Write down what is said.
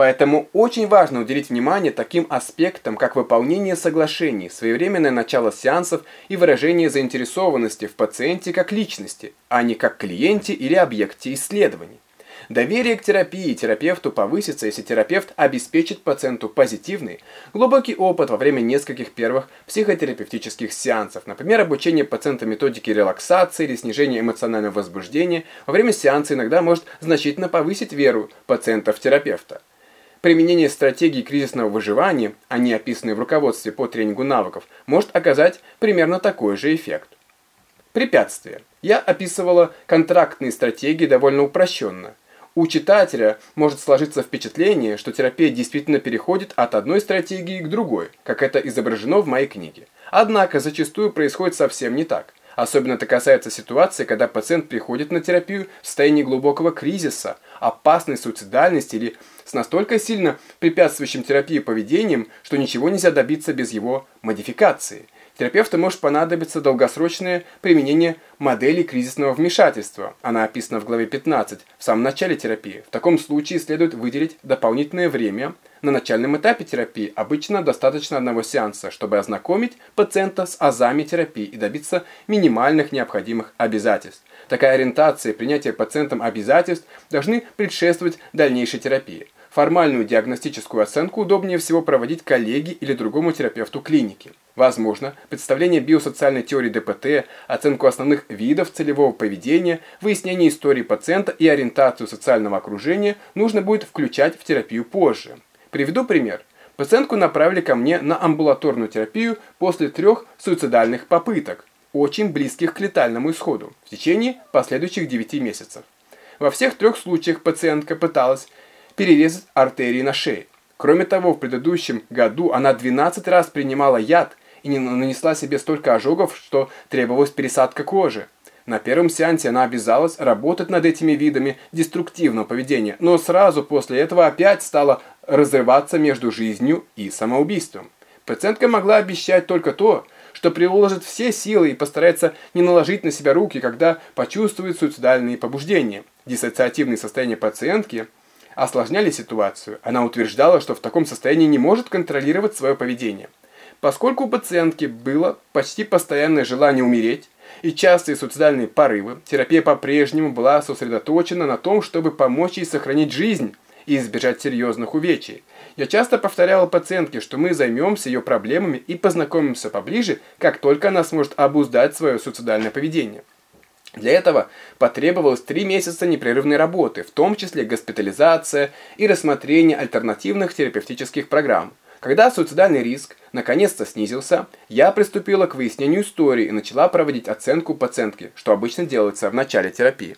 Поэтому очень важно уделить внимание таким аспектам, как выполнение соглашений, своевременное начало сеансов и выражение заинтересованности в пациенте как личности, а не как клиенте или объекте исследований. Доверие к терапии терапевту повысится, если терапевт обеспечит пациенту позитивный, глубокий опыт во время нескольких первых психотерапевтических сеансов, например, обучение пациента методике релаксации или снижение эмоционального возбуждения. Во время сеанса иногда может значительно повысить веру пациента в терапевта. Применение стратегии кризисного выживания, они описаны в руководстве по тренингу навыков, может оказать примерно такой же эффект. Препятствия. Я описывала контрактные стратегии довольно упрощенно. У читателя может сложиться впечатление, что терапия действительно переходит от одной стратегии к другой, как это изображено в моей книге. Однако зачастую происходит совсем не так. Особенно это касается ситуации, когда пациент приходит на терапию в состоянии глубокого кризиса, опасной суицидальности или с настолько сильно препятствующим терапии поведением, что ничего нельзя добиться без его модификации – Терапевту может понадобиться долгосрочное применение модели кризисного вмешательства. Она описана в главе 15, в самом начале терапии. В таком случае следует выделить дополнительное время. На начальном этапе терапии обычно достаточно одного сеанса, чтобы ознакомить пациента с азами терапии и добиться минимальных необходимых обязательств. Такая ориентация и принятие пациентом обязательств должны предшествовать дальнейшей терапии. Формальную диагностическую оценку удобнее всего проводить коллеге или другому терапевту клиники. Возможно, представление биосоциальной теории ДПТ, оценку основных видов целевого поведения, выяснение истории пациента и ориентацию социального окружения нужно будет включать в терапию позже. Приведу пример. Пациентку направили ко мне на амбулаторную терапию после трех суицидальных попыток, очень близких к летальному исходу, в течение последующих 9 месяцев. Во всех трех случаях пациентка пыталась перерезать артерии на шее. Кроме того, в предыдущем году она 12 раз принимала яд и не нанесла себе столько ожогов, что требовалась пересадка кожи. На первом сеансе она обязалась работать над этими видами деструктивного поведения, но сразу после этого опять стала разрываться между жизнью и самоубийством. Пациентка могла обещать только то, что приложит все силы и постарается не наложить на себя руки, когда почувствует суицидальные побуждения. Диссоциативные состояния пациентки – осложняли ситуацию. Она утверждала, что в таком состоянии не может контролировать свое поведение. Поскольку у пациентки было почти постоянное желание умереть и частые суицидальные порывы, терапия по-прежнему была сосредоточена на том, чтобы помочь ей сохранить жизнь и избежать серьезных увечий. Я часто повторяла пациентке, что мы займемся ее проблемами и познакомимся поближе, как только она сможет обуздать свое суицидальное поведение. Для этого потребовалось три месяца непрерывной работы, в том числе госпитализация и рассмотрение альтернативных терапевтических программ. Когда суицидальный риск наконец-то снизился, я приступила к выяснению истории и начала проводить оценку пациентки, что обычно делается в начале терапии.